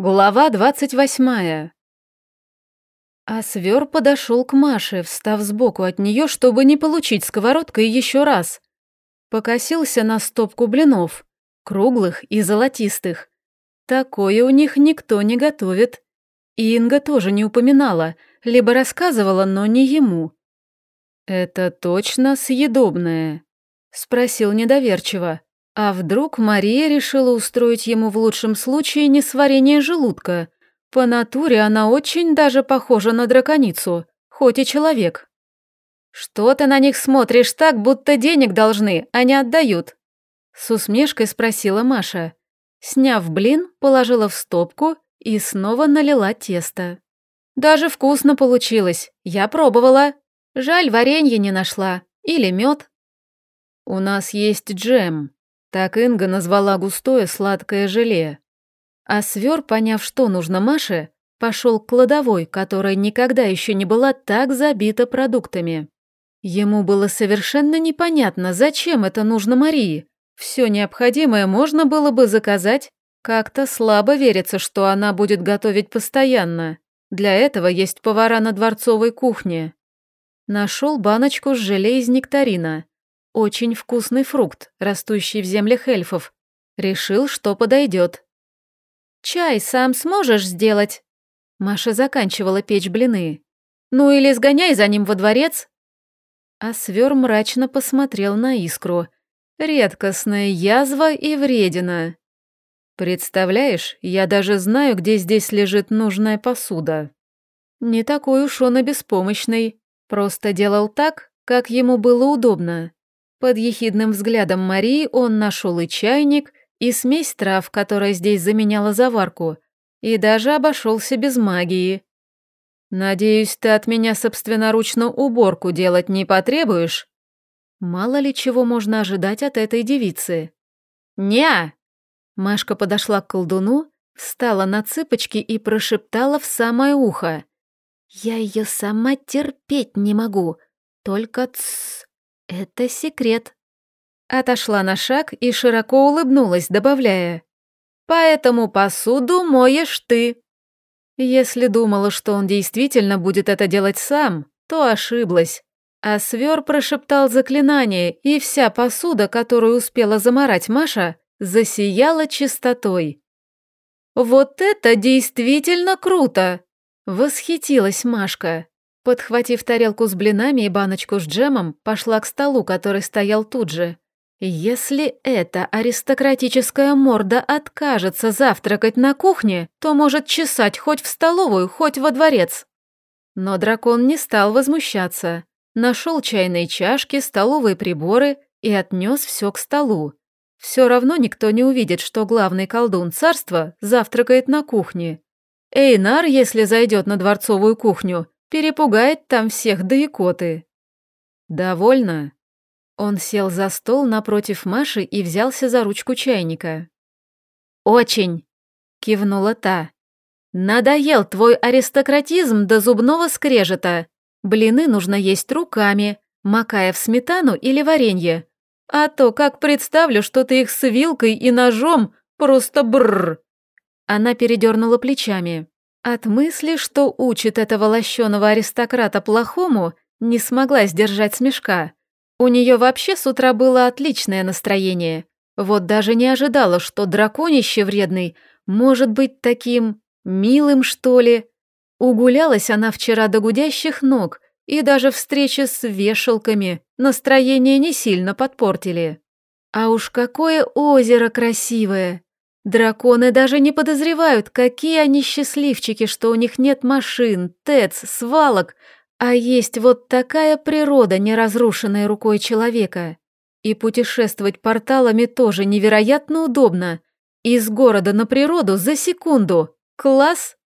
Глава двадцать восьмая. А свер подошел к Маше, встав сбоку от нее, чтобы не получить сковородкой еще раз. Покосился на стопку блинов, круглых и золотистых. Такое у них никто не готовит. И Инга тоже не упоминала, либо рассказывала, но не ему. «Это точно съедобное?» — спросил недоверчиво. А вдруг Мария решила устроить ему в лучшем случае несварение желудка? По натуре она очень даже похожа на драконицу, хоть и человек. «Что ты на них смотришь так, будто денег должны, а не отдают?» С усмешкой спросила Маша. Сняв блин, положила в стопку и снова налила тесто. «Даже вкусно получилось, я пробовала. Жаль, варенье не нашла. Или мед. «У нас есть джем», так Инга назвала густое сладкое желе. А свер, поняв, что нужно Маше, пошел к кладовой, которая никогда еще не была так забита продуктами. Ему было совершенно непонятно, зачем это нужно Марии. Все необходимое можно было бы заказать. Как-то слабо верится, что она будет готовить постоянно. Для этого есть повара на дворцовой кухне. Нашел баночку с желе из нектарина. Очень вкусный фрукт, растущий в землях эльфов. Решил, что подойдет. «Чай сам сможешь сделать?» Маша заканчивала печь блины. «Ну или сгоняй за ним во дворец». А свер мрачно посмотрел на искру. Редкостная язва и вредина. «Представляешь, я даже знаю, где здесь лежит нужная посуда». Не такой уж он и беспомощный. Просто делал так, как ему было удобно. Под ехидным взглядом Марии он нашел и чайник, и смесь трав, которая здесь заменяла заварку, и даже обошелся без магии. «Надеюсь, ты от меня собственноручно уборку делать не потребуешь?» Мало ли чего можно ожидать от этой девицы. «Не!» Машка подошла к колдуну, встала на цыпочки и прошептала в самое ухо. «Я ее сама терпеть не могу, только тссс, «Это секрет». Отошла на шаг и широко улыбнулась, добавляя. «Поэтому посуду моешь ты». Если думала, что он действительно будет это делать сам, то ошиблась. А свер прошептал заклинание, и вся посуда, которую успела заморать Маша, засияла чистотой. «Вот это действительно круто!» — восхитилась Машка. Подхватив тарелку с блинами и баночку с джемом, пошла к столу, который стоял тут же. Если эта аристократическая морда откажется завтракать на кухне, то может чесать хоть в столовую, хоть во дворец. Но дракон не стал возмущаться. Нашел чайные чашки, столовые приборы и отнес все к столу. Все равно никто не увидит, что главный колдун царства завтракает на кухне. Эйнар, если зайдет на дворцовую кухню, Перепугает там всех, да и коты. Довольно. Он сел за стол напротив Маши и взялся за ручку чайника. «Очень!» — кивнула та. «Надоел твой аристократизм до зубного скрежета. Блины нужно есть руками, макая в сметану или варенье. А то, как представлю, что ты их с вилкой и ножом, просто бррр!» Она передернула плечами. От мысли, что учит этого лощеного аристократа плохому, не смогла сдержать смешка. У нее вообще с утра было отличное настроение. Вот даже не ожидала, что драконище вредный может быть таким милым, что ли. Угулялась она вчера до гудящих ног, и даже встречи с вешалками настроение не сильно подпортили. А уж какое озеро красивое! Драконы даже не подозревают, какие они счастливчики, что у них нет машин, ТЭЦ, свалок, а есть вот такая природа, не разрушенная рукой человека. И путешествовать порталами тоже невероятно удобно. Из города на природу за секунду. Класс!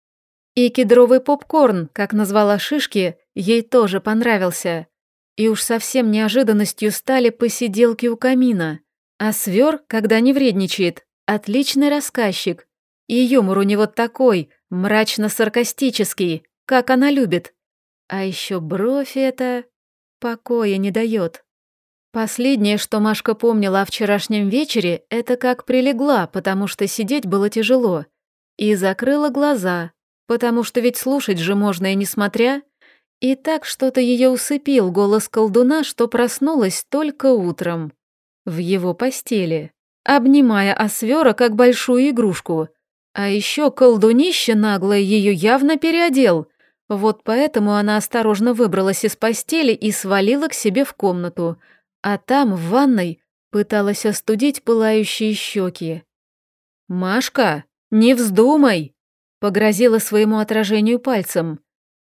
И кедровый попкорн, как назвала шишки, ей тоже понравился. И уж совсем неожиданностью стали посиделки у камина. А свер, когда не вредничает, Отличный рассказчик. И юмор у него такой, мрачно-саркастический, как она любит. А еще бровь эта покоя не дает. Последнее, что Машка помнила о вчерашнем вечере, это как прилегла, потому что сидеть было тяжело. и закрыла глаза, потому что ведь слушать же можно и несмотря. И так что-то ее усыпил голос колдуна, что проснулась только утром. В его постели, обнимая Освера как большую игрушку. А еще колдунище наглое ее явно переодел. Вот поэтому она осторожно выбралась из постели и свалила к себе в комнату. А там, в ванной, пыталась остудить пылающие щеки. «Машка, не вздумай!» — погрозила своему отражению пальцем.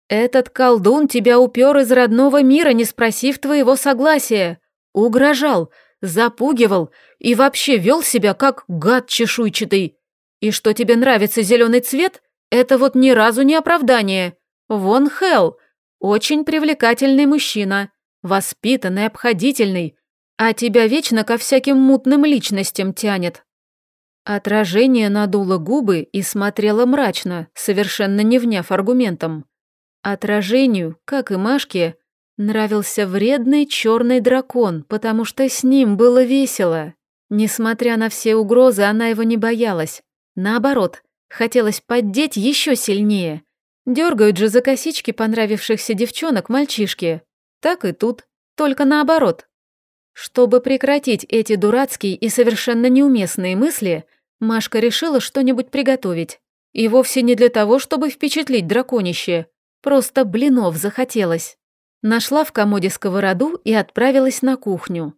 «Этот колдун тебя упер из родного мира, не спросив твоего согласия. Угрожал, запугивал и вообще вел себя как гад чешуйчатый. И что тебе нравится зеленый цвет, это вот ни разу не оправдание. Вон Хелл, очень привлекательный мужчина, воспитанный, обходительный, а тебя вечно ко всяким мутным личностям тянет». Отражение надуло губы и смотрело мрачно, совершенно не вняв аргументом. Отражению, как и Машке, нравился вредный черный дракон, потому что с ним было весело. Несмотря на все угрозы, она его не боялась. Наоборот, хотелось поддеть еще сильнее. Дергают же за косички понравившихся девчонок мальчишки. Так и тут, только наоборот. Чтобы прекратить эти дурацкие и совершенно неуместные мысли, Машка решила что-нибудь приготовить. И вовсе не для того, чтобы впечатлить драконище, Просто блинов захотелось. Нашла в комоде сковороду и отправилась на кухню.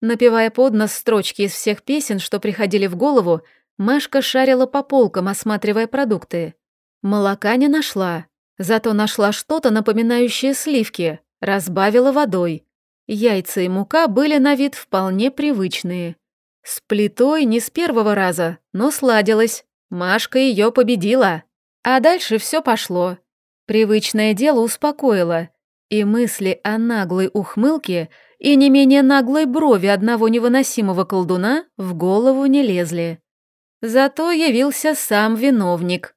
Напевая под нос строчки из всех песен, что приходили в голову, Машка шарила по полкам, осматривая продукты. Молока не нашла, зато нашла что-то напоминающее сливки, разбавила водой. Яйца и мука были на вид вполне привычные. С плитой не с первого раза, но сладилась. Машка ее победила. А дальше все пошло. Привычное дело успокоило, и мысли о наглой ухмылке и не менее наглой брови одного невыносимого колдуна в голову не лезли. Зато явился сам виновник.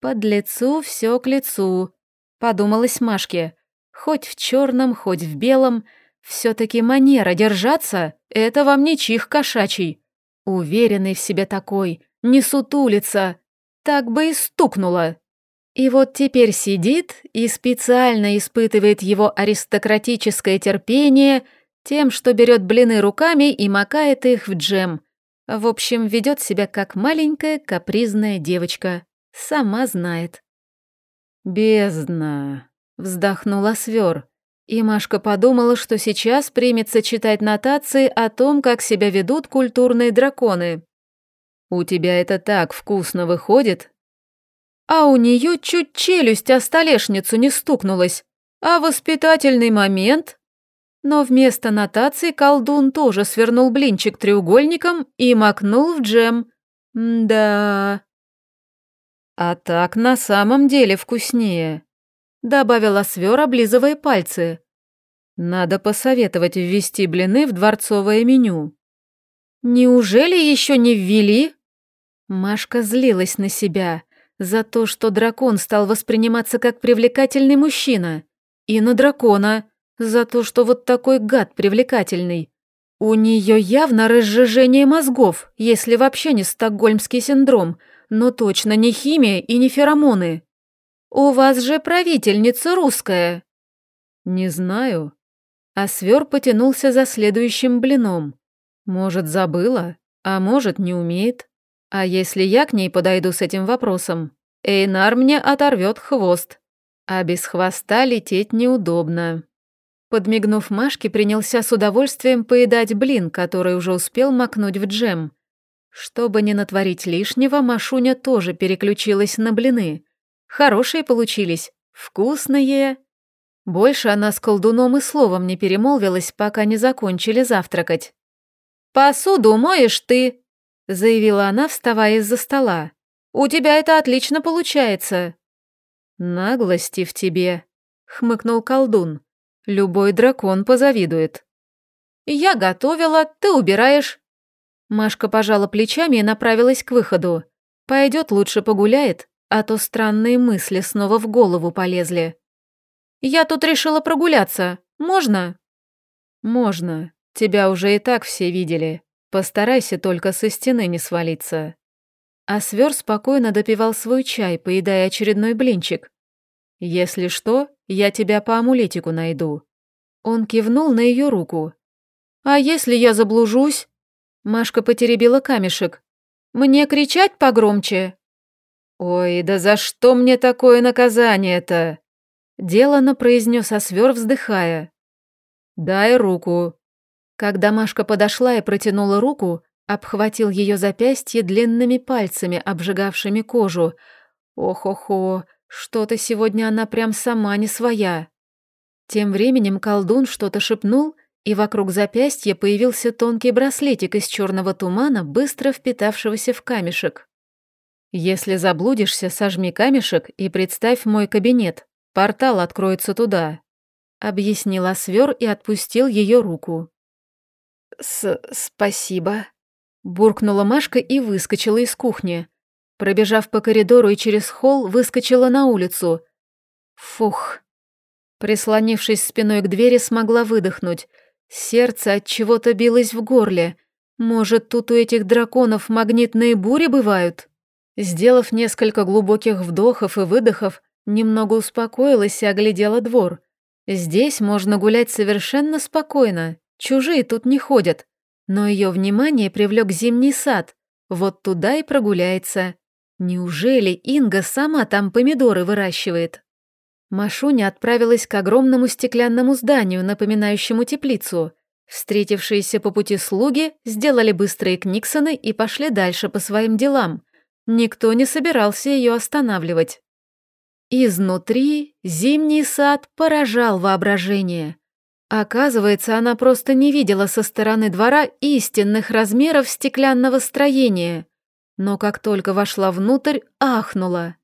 «Под лицу все к лицу», — подумалась Машке. «Хоть в черном, хоть в белом, все-таки манера держаться — это вам не чих кошачий. Уверенный в себе такой, не сутулится, так бы и стукнуло». И вот теперь сидит и специально испытывает его аристократическое терпение тем, что берет блины руками и макает их в джем. В общем, ведет себя как маленькая капризная девочка. Сама знает. «Бездна», — вздохнула Свер. И Машка подумала, что сейчас примется читать нотации о том, как себя ведут культурные драконы. «У тебя это так вкусно выходит, а у нее чуть челюсть о столешницу не стукнулась. А воспитательный момент? Но вместо нотации колдун тоже свернул блинчик треугольником и макнул в джем. да. А так на самом деле вкуснее, добавила свер, облизывая пальцы. Надо посоветовать ввести блины в дворцовое меню. Неужели еще не ввели? Машка злилась на себя. За то, что дракон стал восприниматься как привлекательный мужчина. И на дракона. За то, что вот такой гад привлекательный. У нее явно разжижение мозгов, если вообще не стокгольмский синдром, но точно не химия и не феромоны. У вас же правительница русская. Не знаю. А свер потянулся за следующим блином. Может, забыла, а может, не умеет. А если я к ней подойду с этим вопросом, Эйнар мне оторвет хвост, а без хвоста лететь неудобно. Подмигнув Машке, принялся с удовольствием поедать блин, который уже успел макнуть в джем. Чтобы не натворить лишнего, Машуня тоже переключилась на блины. Хорошие получились, вкусные. Больше она с колдуном и словом не перемолвилась, пока не закончили завтракать. «Посуду моешь ты!» Заявила она, вставая из-за стола. «У тебя это отлично получается». «Наглости в тебе», — хмыкнул колдун. «Любой дракон позавидует». «Я готовила, ты убираешь». Машка пожала плечами и направилась к выходу. Пойдет лучше погуляет, а то странные мысли снова в голову полезли. «Я тут решила прогуляться. Можно?» «Можно. Тебя уже и так все видели», Постарайся только со стены не свалиться. а свер спокойно допивал свой чай, поедая очередной блинчик. «Если что, я тебя по амулетику найду». Он кивнул на ее руку. «А если я заблужусь?» Машка потеребила камешек. «Мне кричать погромче?» «Ой, да за что мне такое наказание-то?» Делано произнес Освер, вздыхая. «Дай руку». Когда Машка подошла и протянула руку, обхватил ее запястье длинными пальцами, обжигавшими кожу. Ох-охо, что-то сегодня она прям сама не своя. Тем временем колдун что-то шепнул, и вокруг запястья появился тонкий браслетик из черного тумана, быстро впитавшегося в камешек. «Если заблудишься, сожми камешек и представь мой кабинет. Портал откроется туда», — объяснил Освер и отпустил ее руку. «С... спасибо», — буркнула Машка и выскочила из кухни. Пробежав по коридору и через холл, выскочила на улицу. Фух, Прислонившись спиной к двери, смогла выдохнуть. Сердце от чего-то билось в горле. Может, тут у этих драконов магнитные бури бывают? Сделав несколько глубоких вдохов и выдохов, немного успокоилась и оглядела двор. Здесь можно гулять совершенно спокойно, чужие тут не ходят. Но ее внимание привлек зимний сад. Вот туда и прогуляется. Неужели Инга сама там помидоры выращивает? Машуня отправилась к огромному стеклянному зданию, напоминающему теплицу. Встретившиеся по пути слуги сделали быстрые книксоны и пошли дальше по своим делам. Никто не собирался ее останавливать. Изнутри зимний сад поражал воображение. Оказывается, она просто не видела со стороны двора истинных размеров стеклянного строения. Но как только вошла внутрь, ахнула.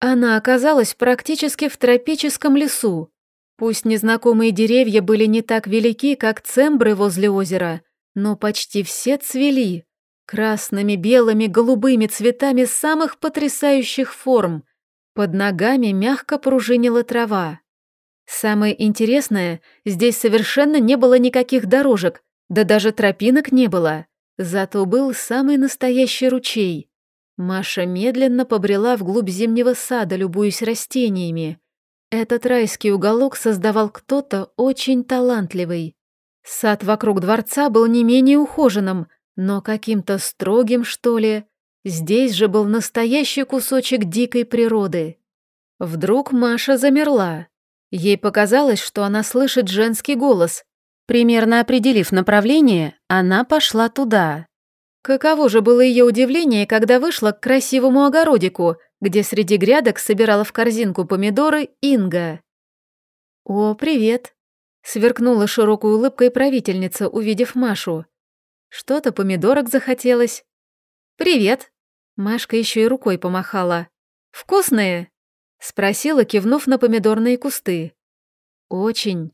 Она оказалась практически в тропическом лесу. Пусть незнакомые деревья были не так велики, как цембры возле озера, но почти все цвели. Красными, белыми, голубыми цветами самых потрясающих форм. Под ногами мягко пружинила трава. Самое интересное, здесь совершенно не было никаких дорожек, да даже тропинок не было. Зато был самый настоящий ручей. Маша медленно побрела вглубь зимнего сада, любуясь растениями. Этот райский уголок создавал кто-то очень талантливый. Сад вокруг дворца был не менее ухоженным, но каким-то строгим, что ли. Здесь же был настоящий кусочек дикой природы. Вдруг Маша замерла. Ей показалось, что она слышит женский голос. Примерно определив направление, она пошла туда. Каково же было ее удивление, когда вышла к красивому огородику, где среди грядок собирала в корзинку помидоры Инга. «О, привет!» — сверкнула широкой улыбкой правительница, увидев Машу. Что-то помидорок захотелось. «Привет!» — Машка еще и рукой помахала. «Вкусные?» — спросила, кивнув на помидорные кусты. «Очень».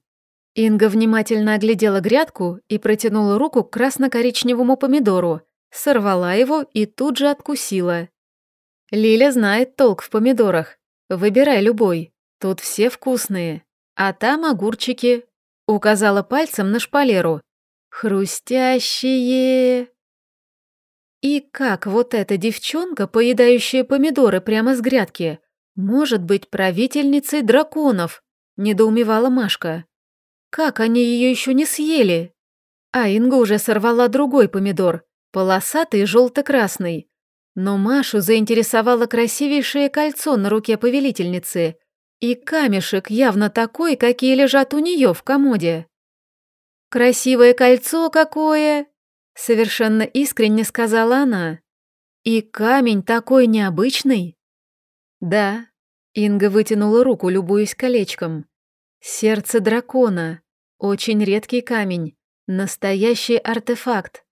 Инга внимательно оглядела грядку и протянула руку к красно-коричневому помидору, сорвала его и тут же откусила. Лиля знает толк в помидорах. Выбирай любой, тут все вкусные. А там огурчики. Указала пальцем на шпалеру. Хрустящие. И как вот эта девчонка, поедающая помидоры прямо с грядки, может быть правительницей драконов? Недоумевала Машка. Как они ее еще не съели? А Инга уже сорвала другой помидор, полосатый желто-красный. Но Машу заинтересовало красивейшее кольцо на руке повелительницы и камешек явно такой, какие лежат у нее в комоде. «Красивое кольцо какое!» — совершенно искренне сказала она. «И камень такой необычный!» «Да», — Инга вытянула руку, любуясь колечком. «Сердце дракона. Очень редкий камень. Настоящий артефакт.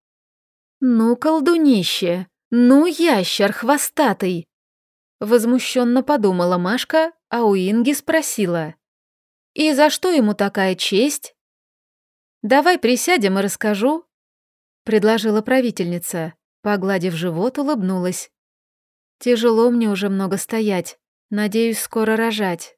«Ну, колдунище! Ну, ящер хвостатый!» Возмущенно подумала Машка, а у Инги спросила. «И за что ему такая честь?» «Давай присядем и расскажу», — предложила правительница. Погладив живот, улыбнулась. «Тяжело мне уже много стоять. Надеюсь, скоро рожать».